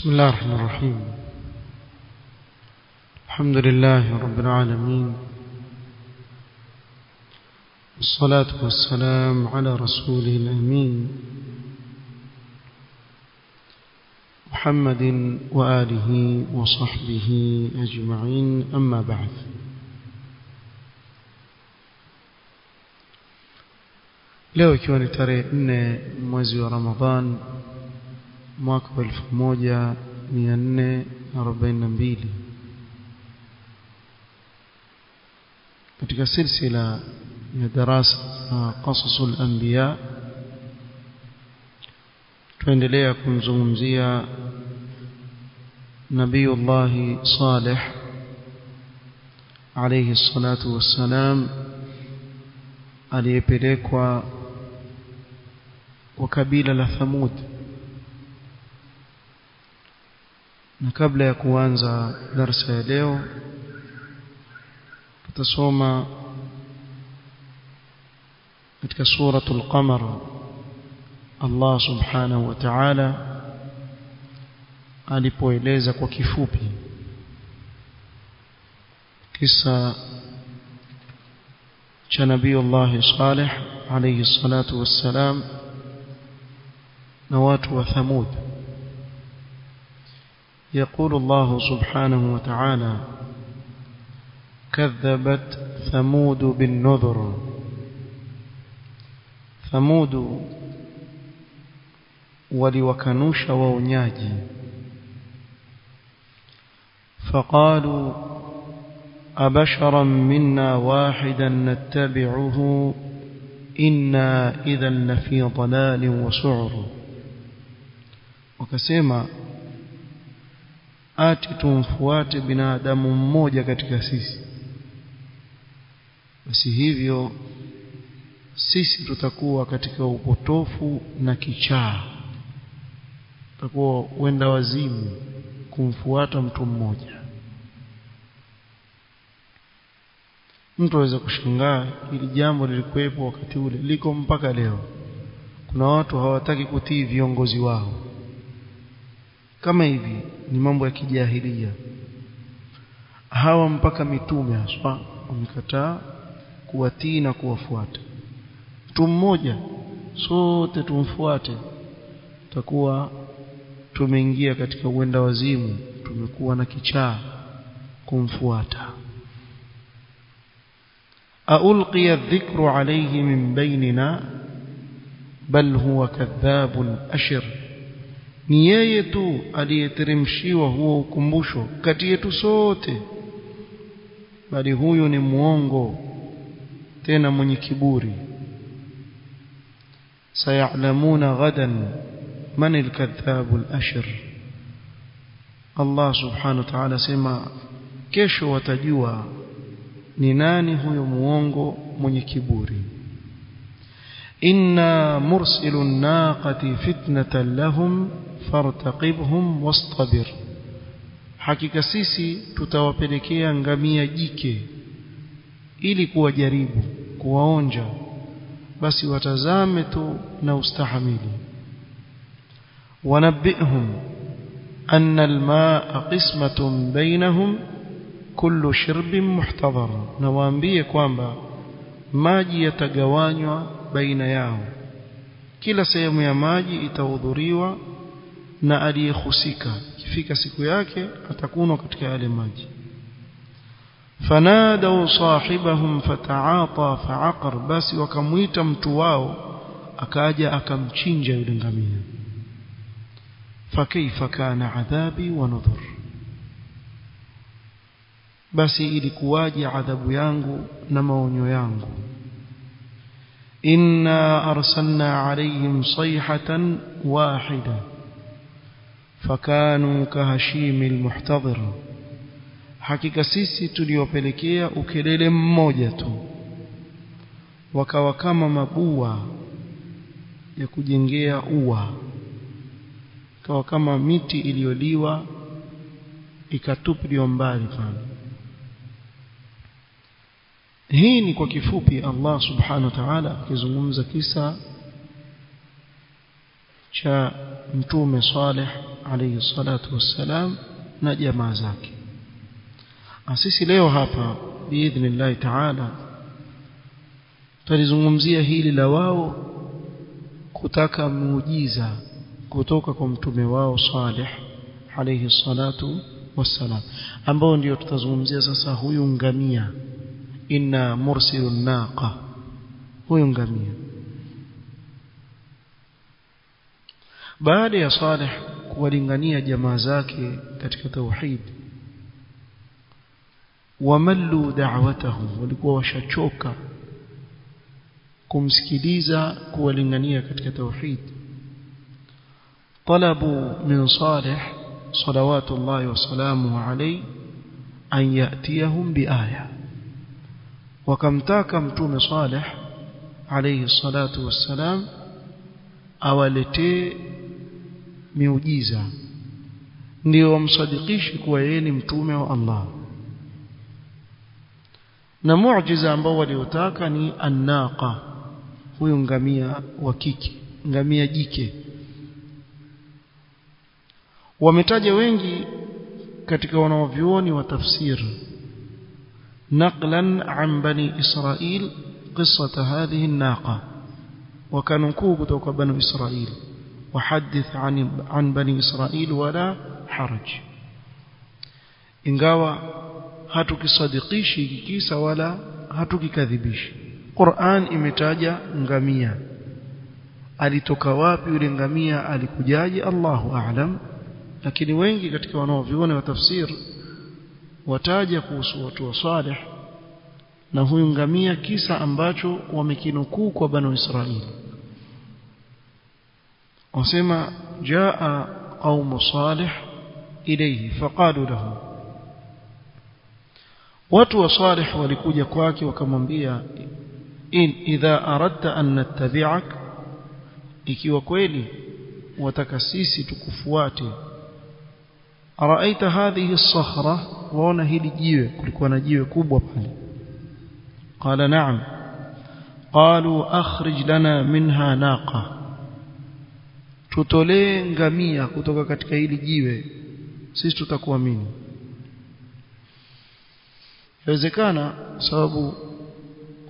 بسم الله الرحمن الرحيم. الحمد لله رب العالمين. والصلاة والسلام على رسوله الأمين. محمد وآله وصحبه أجمعين. أما بعد. ni tarehe nne mwezi wa ramadhan mwaka wa elfu moja mia nne arobaini na mbili. Katika silsila ya darasa qasasu lambiya tuendelea kumzungumzia nabiyullahi salih alayhi salatu wassalam aliyepelekwa kwa kabila la Thamud na kabla ya kuanza darasa ya leo tutasoma katika suratul qamar Allah subhanahu wa ta'ala alipoeleza kwa kifupi kisa cha nabii Salih alayhi salatu wassalam na watu wa Thamud يقول الله سبحانه وتعالى كذبت ثمود بالنذر. ثمود ولوكنوش وونياجي. فقالوا أبشرا منا واحدا نتبعه إنا إذا لفي ضلال وسعر. وكسيما ati tumfuate binadamu mmoja katika sisi. Basi hivyo sisi tutakuwa katika upotofu na kichaa. Tutakuwa wenda wazimu kumfuata mtu mmoja. Mtu aweza kushangaa ili jambo lilikuwepo wakati ule liko mpaka leo. Kuna watu hawataki kutii viongozi wao. Kama hivi ni mambo ya kijahilia. Hawa mpaka mitume haswa wamekataa kuwatii na kuwafuata. Mtu mmoja sote tumfuate takuwa tumeingia katika uenda wazimu tumekuwa na kichaa kumfuata. Aulqiya dhikru alayhi min bainina bal huwa kadhabun ashir ni yeye tu aliyeteremshiwa huo ukumbusho kati yetu sote. Bali huyu ni muongo tena mwenye kiburi. Sayalamuna ghadan man alkadhabu alashir Allah subhanahu wa ta'ala sema kesho watajua ni nani huyo muongo mwenye kiburi. Inna mursilun naqati fitnatan lahum fartaqibhum wastabir. Hakika sisi tutawapelekea ngamia jike ili kuwajaribu kuwaonja. Basi watazame tu na ustahamili. Wanabihum anna almaa qismatun bainahum kullu shirbin muhtadhar. Na waambie kwamba maji yatagawanywa baina yao. Kila sehemu ya maji itahudhuriwa na aliyehusika. Ikifika siku yake atakunwa katika yale maji. Fanadau sahibahum fataata faaqar basi wakamwita mtu wao akaja akamchinja yule ngamia. Fakaifa kana adhabi wa nudhur basi ilikuwaje adhabu yangu na maonyo yangu? Inna arsalna alayhim sayhatan wahida fakanu kahashimi almuhtadhir. Hakika sisi tuliwapelekea ukelele mmoja tu wakawa kama mabua ya kujengea ua kawa kama miti iliyoliwa ikatupiliwa mbali sana hii ni kwa kifupi Allah subhanahu wa ta'ala akizungumza kisa cha mtume Saleh alayhi salatu wassalam na jamaa zake. Sisi leo hapa biidhnillah taala tulizungumzia hili la wao kutaka muujiza kutoka kwa mtume wao Saleh alayhi salatu wassalam ambao ndio tutazungumzia sasa huyu ngamia. Inna mursilun naqa huyu ngamia. Baada ya Salih kuwalingania jamaa zake katika tauhid. Wamallu da'watahum walikuwa washachoka kumsikiliza kuwalingania katika tauhid. Talabu min salih salawatullahi wasalamu alayhi an yatiyahum biaya wakamtaka mtume salih alayhi salatu wassalam awaletee miujiza ndio wamsadikishe kuwa yeye ni mtume wa Allah na muujiza ambao waliotaka ni annaqa huyu ngamia wa kike ngamia jike wametaja wengi katika wanaovyuoni wa tafsir نقلا عن بني إسرائيل قصة هذه الناقة وكانوا kutoka بني إسرائيل وحدث عن عن بني إسرائيل ولا حرج ingawa hatukisadikishi kisa wala hatukikadhibishi Qur'an imetaja ngamia alitoka wapi yule ngamia alikujaje Allahu a'lam lakini wengi katika wanaoviona wa tafsir wataja kuhusu watu wa Saleh na huyu ngamia kisa ambacho wamekinukuu kwa banu Israili وسمى جاء قوم صالح إليه فقالوا له واتوا صالح ولكوجة كواك وكمن إن إذا أردت أن نتبعك إكي وكويلي وتكسيسي تكفواتي أرأيت هذه الصخرة وأنا وونه لجيوة كلك ونجيوة كوب وبحلي قال نعم قالوا أخرج لنا منها ناقة tutolee ngamia kutoka katika hili jiwe sisi tutakuamini. Inawezekana sababu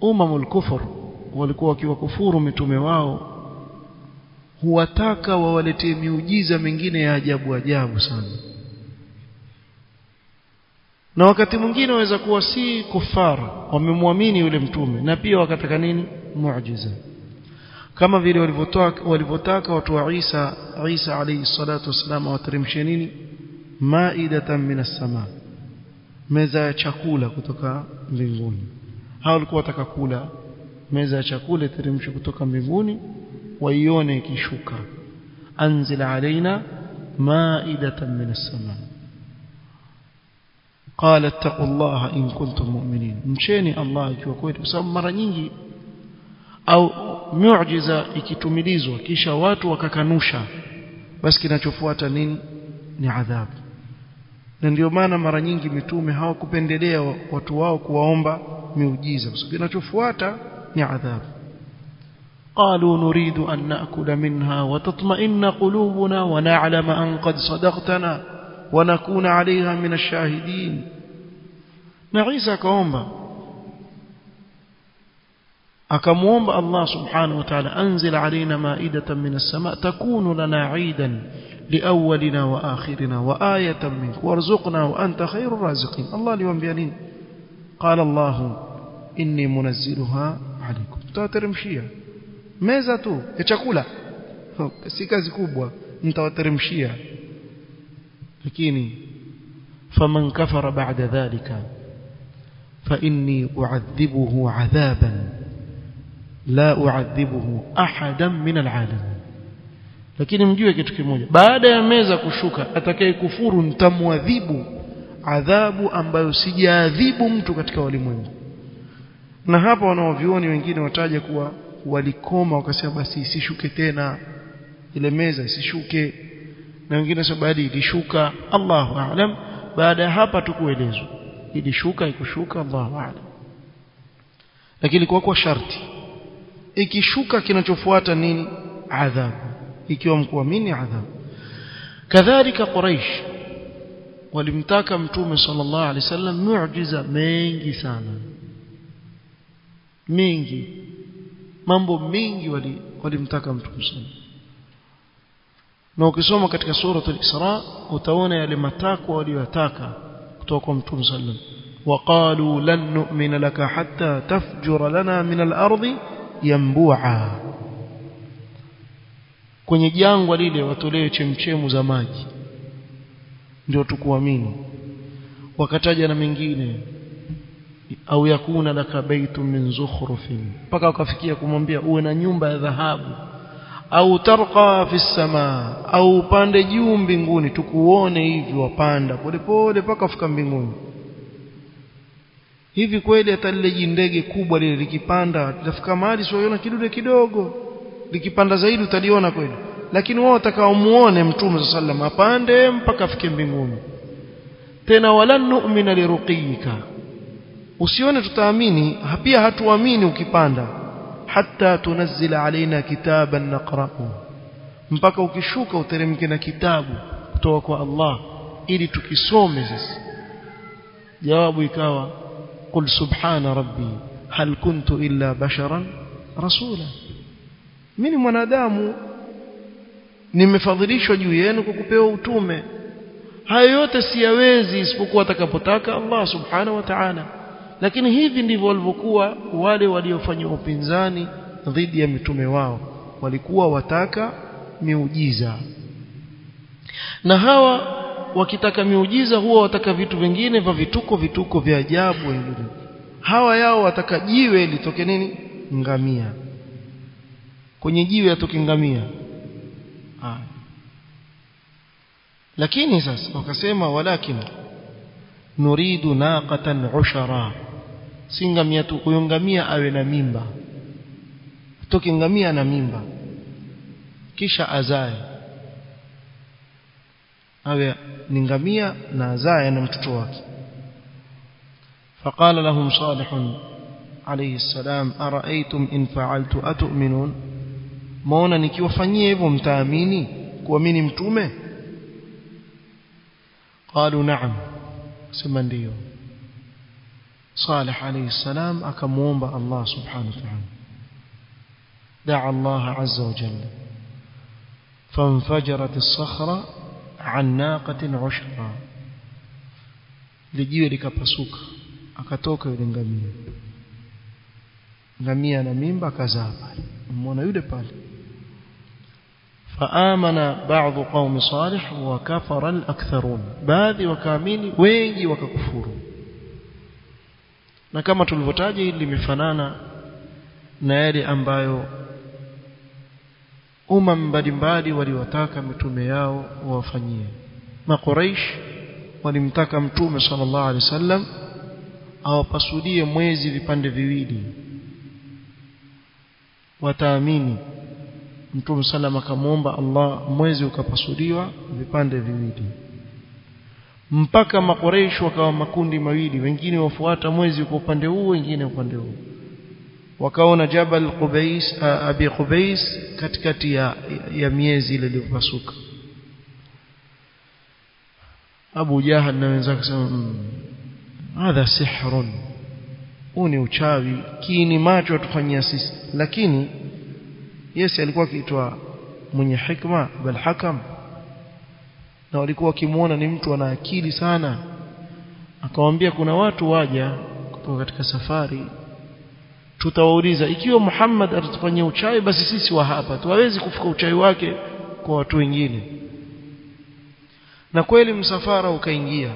umamul kufur walikuwa wakiwakufuru mitume wao huwataka wawaletee miujiza mingine ya ajabu ajabu sana. Na wakati mwingine waweza kuwa si kufara wamemwamini yule mtume na pia wakataka nini? Muujiza kama vile walivyotaka watu wa Isa Isa alayhi salatu wasalam awateremshe nini? Maidatan minas sama. Meza ya chakula kutoka mbinguni. Hao walikuwa wataka kula. Meza ya chakula iteremshwe kutoka mbinguni waione ikishuka. Anzil alaina maidatan minas sama. Qala ittaqullaha in kuntum mu'minin. Mcheni Allah ikiwa kweli kwa sababu mara nyingi au miujiza ikitumilizwa kisha watu wakakanusha basi kinachofuata nini ni adhabu na ndio maana mara nyingi mitume hawakupendelea watu wao kuwaomba miujiza kwa sababu kinachofuata ni adhabu قالوا نريد أن نأكل منها وتطمئن قلوبنا ونعلم أن قد صدقتنا ونكون عليها من الشاهدين نعيسى كأومبا أكمومب الله سبحانه وتعالى أنزل علينا مائدة من السماء تكون لنا عيدا لأولنا وآخرنا وآية منك وارزقنا وأنت خير الرازقين الله اليوم بيانين قال الله إني منزلها عليكم تترمشيها meza tu ya chakula si kazi kubwa mtawateremshia lakini faman kafara ba'da dhalika fa inni u'adhibuhu 'adhaban la u'adhibuhu ahadan min al'alamin. Lakini mjue kitu kimoja baada ya meza kushuka atakayekufuru nitamwadhibu adhabu ambayo sijaadhibu mtu katika walimwengu na hapa wanaovioni wengine wataja kuwa walikoma wakasema basi isishuke tena ile meza isishuke. Na wengine sasa baada ilishuka Allahu a'lam. Baada ya hapa tukuelezwa ilishuka ikushuka Allahu a'lam. Lakini kwa kwa sharti ikishuka kinachofuata nini adhabu ikiwa mkuamini adhabu kadhalika quraish walimtaka mtume sallallahu alaihi wasallam muujiza mengi sana mengi mambo mengi walimtaka mtume sallallahu na ukisoma katika suratul Isra utaona yale matakwa waliyotaka kutoka kwa Mtume sallam waqalu lan nu'mina laka hatta tafjura lana min al-ardi yanbu'a kwenye jangwa lile watolee chemchemu za maji. Ndio tukuamini. Wakataja na mengine. Au yakuna laka baitun min zukhrufin. Mpaka wakafikia kumwambia uwe na nyumba ya dhahabu. Au tarqa fi samaa au upande juu mbinguni. Tukuone hivi wapanda. Polepole mpaka fika mbinguni hivi kweli hata lile jindege kubwa lile likipanda tutafika mahali siona kidude kidogo? Likipanda zaidi utaliona kweli. Lakini wao watakaomuone mtume sallam apande mpaka afike mbinguni. Tena wala nu'mina liruqiyika usione tutaamini pia hatuamini ukipanda. Hatta tunazila alaina kitaban naqra'u. Mpaka ukishuka uteremke na kitabu kutoka kwa Allah ili tukisome sasa jawabu ikawa qul subhana rabbi hal kuntu illa basharan rasula mimi mwanadamu. Nimefadhilishwa juu yenu kwa kupewa utume. Hayo yote siyawezi isipokuwa atakapotaka Allah subhanahu wa ta'ala. Lakini hivi ndivyo walivyokuwa wale waliofanya upinzani dhidi ya mitume wao. Walikuwa wataka miujiza. Na hawa wakitaka miujiza huwa wataka vitu vingine vya vituko vituko vya ajabu hawa yao wataka jiwe litoke nini? Ngamia. Kwenye jiwe atoke ngamia. Lakini sasa wakasema walakin nuridu naqatan ushara. Si ngamia tu huyo ngamia awe na mimba. Atoke ngamia na mimba. Kisha azae awe ni ngamia na azae na mtoto wake فقال لهم صالح عليه السلام أرأيتم إن فعلت أتؤمنون maona nikiwafanyia hivyo mtaamini kuamini mtume قالوا نعم sema ndio صالح عليه السلام akamuomba Allah subhanahu wa ta'ala دعا الله عز وجل فانفجرت الصخرة an naqatin ushra lijiwe likapasuka akatoka yule ngamia. Ngamia na mimba akazaa pale. Umeona yule pale? Faamana baadhi qaumi salih wa kafara al-aktharun. Baadhi wakaamini wengi wakakufuru. Na kama tulivyotaja hili limefanana na yale ambayo umma mbalimbali waliwataka mitume yao wawafanyie. Makuraish walimtaka mtume sallallahu alaihi wasallam awapasudie mwezi vipande viwili. Wataamini mtume sallam akamwomba Allah mwezi ukapasuliwa vipande viwili. Mpaka makuraish wakawa makundi mawili wengine wafuata mwezi kwa upande huu wengine upande huu wakaona Jabal Qubais Abi Qubais katikati ya, ya miezi ile iliyopasuka. Abu Jahal na wenzake sema hadha sihrun. Huu ni uchawi kini macho atufanyia sisi. Lakini Yesu alikuwa akiitwa mwenye hikma bal hakam. Na walikuwa wakimuona ni mtu ana akili sana. Akamwambia kuna watu waja kutoka katika safari tutawauliza ikiwa Muhammad atatufanyia uchawi basi sisi wa hapa tuwawezi kufika uchawi wake kwa watu wengine. Na kweli msafara ukaingia.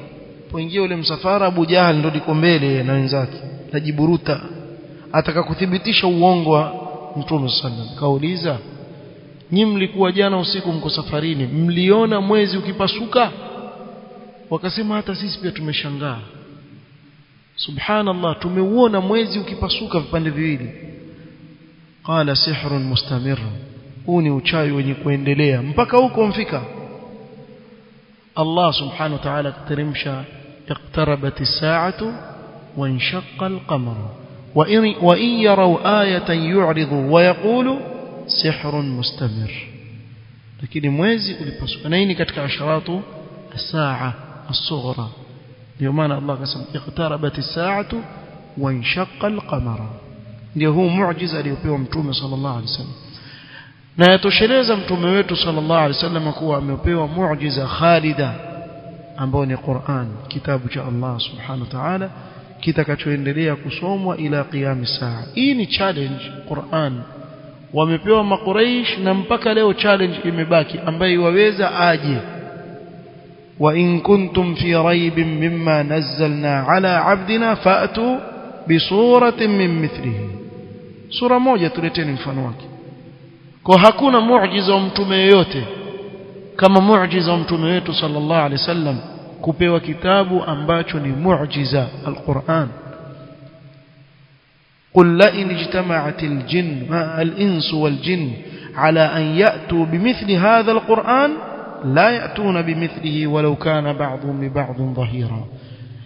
Poingia ule msafara Abu Jahal ndo liko mbele na wenzake najiburuta ataka kuthibitisha uongo wa Mtume sallam kauliza nyi mlikuwa jana usiku mko safarini? Mliona mwezi ukipasuka? Wakasema hata sisi pia tumeshangaa subhanallah tumeuona mwezi ukipasuka vipande viwili qala sihrun mustamir huu ni uchawi wenye kuendelea mpaka huko mfika Allah subhanahu wa ta'ala kateremsha اقتربت الساعة وانشق القمر وإن, وإن يروا آية يعرضوا ويقولوا سحر مستمر ulipasuka na hii ni katika asharatu as-saa as-sughra ndio maana Allah akasema iqtarabat as-saa'atu wa inshaqa al-qamar ndio huu muujiza aliyopewa mtume sallallahu alaihi wasallam. Na yatosheleza mtume wetu sallallahu alaihi wasallam kuwa amepewa muujiza khalida ambao ni Qur'an kitabu cha Allah subhanahu wa ta'ala kitakachoendelea kusomwa ila qiyam saa. Hii ni challenge Qur'an. Wamepewa makuraish na mpaka leo challenge imebaki ambaye waweza aje وإن كنتم في ريب مما نزلنا على عبدنا فأتوا بصورة من مثله. سورة موجة تلتين كو كهكونا معجزة أمتميوت كما معجزة أمتميوت صلى الله عليه وسلم كبه وكتاب أنباتني معجزة القرآن قل لئن اجتمعت الجن الإنس والجن على أن يأتوا بمثل هذا القرآن la yatuna bimithlihi walau kana ba'dhum li ba'dhin dhahira.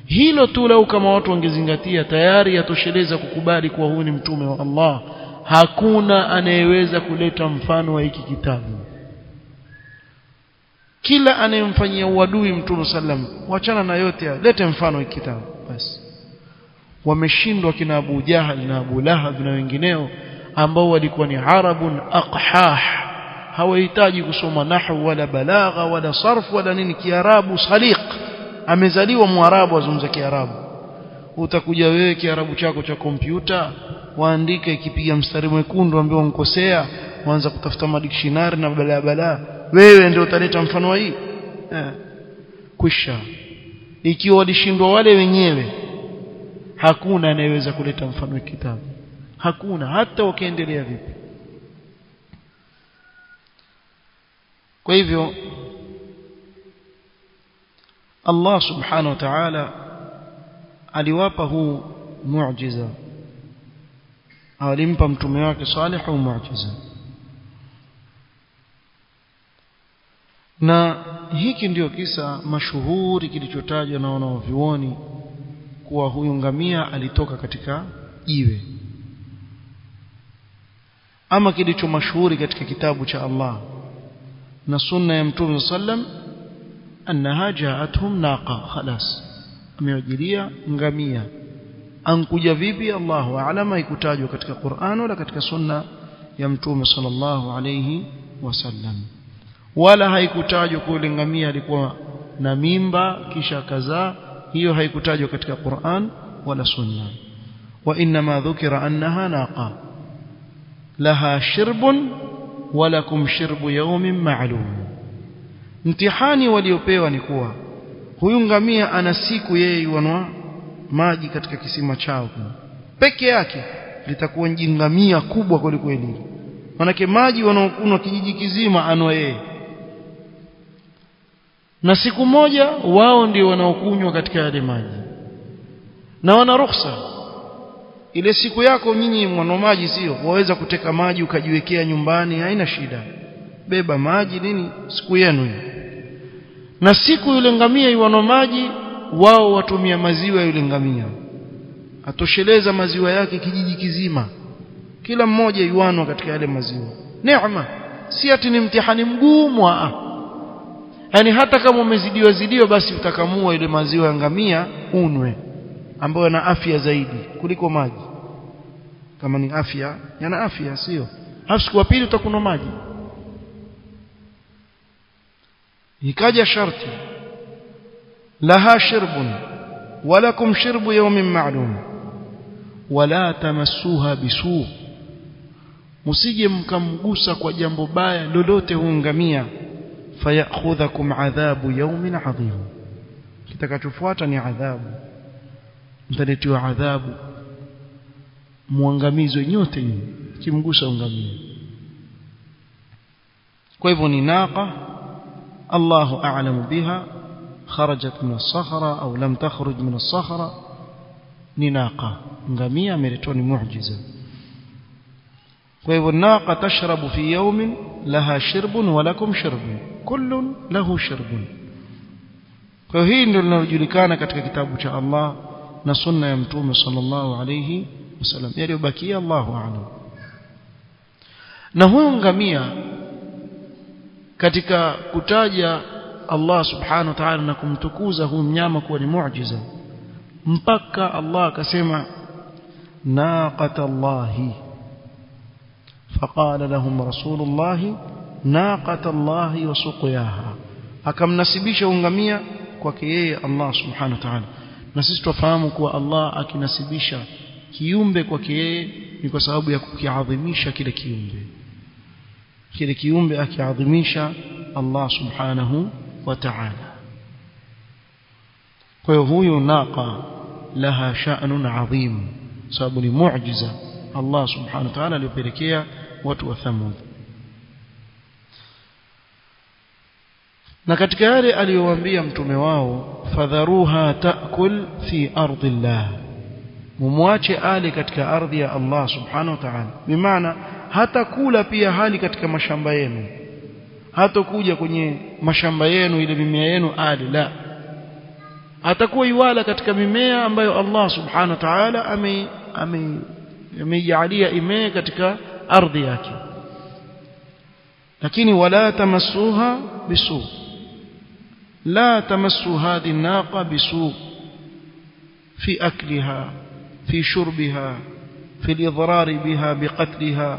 Hilo tu lau kama watu wangezingatia tayari yatosheleza kukubali kuwa huyu ni mtume wa Allah. Hakuna anayeweza kuleta mfano wa hiki kitabu. Kila anayemfanyia uadui mtume sallam wachana na yote lete mfano hiki kitabu basi. Wameshindwa kina Abu Jahal na Abu Lahab na wengineo ambao walikuwa ni Arabun aqhah hawahitaji kusoma nahwu wala balagha wala sarf wala nini. Kiarabu saliq. Amezaliwa mwarabu azungumza kiarabu. Utakuja wewe kiarabu chako cha kompyuta waandike ikipiga mstari mwekundu ambao unkosea waanza kutafuta madictionary na balaa balaa wewe ndio utaleta mfano hii? Eh. kwisha. Ikiwa walishindwa wale wenyewe hakuna anayeweza kuleta mfano wa kitabu. Hakuna. Hata wakiendelea vipi kwa hivyo Allah subhanahu wa ta'ala aliwapa huu muujiza alimpa mtume wake Salih huu muujiza na hiki ndiyo kisa mashuhuri kilichotajwa na wanaovyuoni kuwa huyu ngamia alitoka katika jiwe. Ama kilicho mashuhuri katika kitabu cha Allah na sunna ya mtume sallam annaha ja'atuhum naqa khalas. Amewajilia ngamia. Ankuja vipi? Allahu a'lam ikutajwa katika Qur'an wala katika sunna ya mtume sallallahu alayhi wasallam. Wala haikutajwa kule ngamia alikuwa na mimba kisha kazaa hiyo haikutajwa katika Qur'an wala sunna. Wa inma dhukira annaha naqa. Laha shirbun walakum shirbu yaumin ma'lum. Mtihani waliopewa ni kuwa huyu ngamia ana siku yeye yuanwa maji katika kisima chao peke yake litakuwa njingamia kubwa kwelikweli manake maji wanaokunwa kijiji kizima anwa yeye. Na siku moja wao ndio wanaokunywa katika yale maji. Na wana ruhusa ile siku yako nyinyi mwana maji sio? Waweza kuteka maji ukajiwekea nyumbani haina shida. Beba maji nini? Siku yenu hiyo. Na siku yule ngamia iwano maji wao watumia maziwa yule ngamia. Atosheleza maziwa yake kijiji kizima. Kila mmoja iwanwa katika yale maziwa. Neema! Si ati ni mtihani mgumu a yani hata kama umezidiwa zidiwa basi utakamua ile maziwa ya ngamia unwe ambayo yana afya zaidi kuliko maji kama ni afya yana afya sio? Hapo siku pili utakunywa maji. Ikaja sharti laha shirbun walakum shirbu yawmin ma'lum wala tamassuha bisu. Musije mkamgusa kwa jambo baya lolote huangamia fayakhudhakum adhabu yawmin adhim. Kitakachofuata ni adhabu. Mtaletiwa adhabu muangamizwe nyote nyinyi kimgusa ungamia kwa hivyo ni naqa Allahu a'lamu biha kharajat min as-sakhra au lam takhruj min as-sakhra ni naqa ngamia ameletwa ni muujiza kwa hivyo naqa tashrabu fi yawmin laha shirbun wa lakum shirbun kullun lahu shirbun kwa hii ndio linalojulikana katika kitabu cha Allah na sunna ya mtume sallallahu alayhi wasallam yaliyobakia Allahu a'lam. Na huyu ngamia katika kutaja Allah subhanahu wa ta'ala na kumtukuza huyu mnyama kuwa ni muujiza mpaka Allah akasema naqata Allahi. Faqala lahum rasulullahi naqata Allahi wa akamnasibisha ungamia kwake yeye Allah subhanahu wa ta'ala. Na sisi tufahamu kuwa Allah akinasibisha kiumbe kwake yeye ni kwa sababu ya kukiadhimisha kile kiumbe kile kiumbe akiadhimisha Allah subhanahu wa ta'ala kwa hiyo huyu naqa laha sha'nun adhim sababu ni muujiza Allah subhanahu wa ta'ala aliyopelekea watu wa Thamud na katika yale aliyowaambia mtume wao fadharuha taakul fi ardillah mumwache ali katika ardhi ya Allah subhanahu wa ta'ala bimaana hata kula pia hali katika mashamba yenu hata kuja kwenye mashamba yenu ile mimea yenu ali la atakuwa iwala katika mimea ambayo Allah subhanahu wa ta'ala ame ameijalia imee katika ardhi yake lakini wala tamassuha bisu la tamassu hadhi naqa bisu fi akliha fi shurbiha fi al-idrar biha biqatliha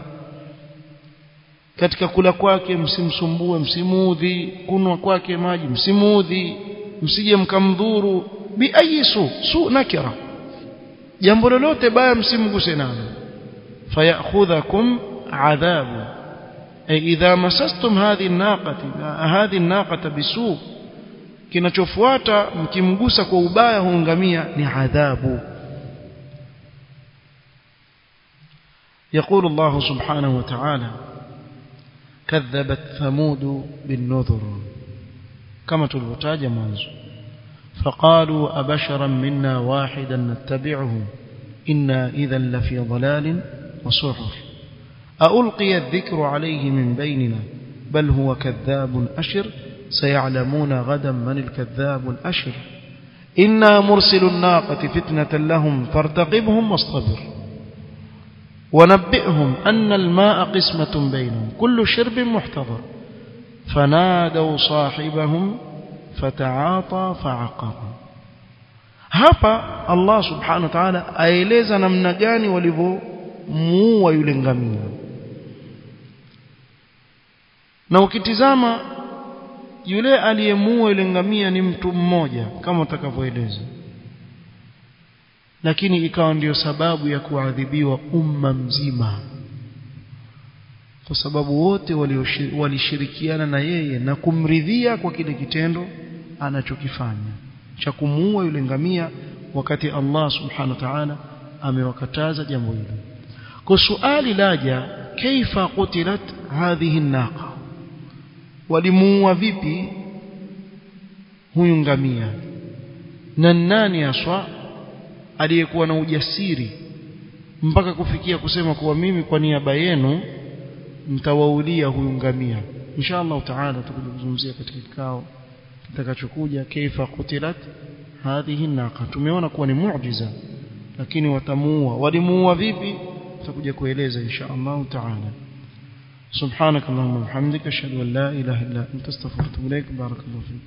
katika kula kwake msimsumbue msimudhi kunwa kwake maji msimudhi msije mkamdhuru bi ayi su su nakira jambo lolote baya msimguse nalo fayakhudhakum adhabu ay idha masastum hadhi naqati hadhi naqata bisu kinachofuata mkimgusa kwa ubaya huungamia ni adhabu يقول الله سبحانه وتعالى كذبت ثمود بالنذر. كما تلوتاج منذ. فقالوا أبشرا منا واحدا نتبعه. إنا إذا لفي ضلال وسعر ألقي الذكر عليه من بيننا؟ بل هو كذاب أشر. سيعلمون غدا من الكذاب الأشر. إنا مرسل الناقة فتنة لهم فارتقبهم واصطبر. ونبئهم أن الماء قسمة بينهم كل شرب محتضر. فنادوا صاحبهم فتعاطى فعقر هفا الله سبحانه وتعالى أيليز نمنجان ولبو مو يلنغمين na ukitizama yule aliyemua ile ngamia ni mtu mmoja kama utakavyoeleza lakini ikawa ndiyo sababu ya kuadhibiwa umma mzima. Kwa sababu wote walishirikiana na yeye na kumridhia kwa kile kitendo anachokifanya. Cha kumuua yule ngamia wakati Allah subhanahu wa ta'ala amewakataza jambo hilo. Kwa suali laja kaifa kutilat hadhihi naqa? Walimuua vipi huyu ngamia? Na nani aswa aliyekuwa na ujasiri mpaka kufikia kusema kuwa mimi kwa niaba yenu mtawaulia huyu ngamia inshallah taala tutakuja kuzungumzia katika kikao kitakachokuja kaifa qutilat hadhihi naqa tumeona kuwa ni muujiza lakini watamuua walimuua vipi tutakuja kueleza inshallah taala سبحانك اللهم وبحمدك اشهد ان لا اله الا انت استغفرك واتوب اليك بارك الله فيك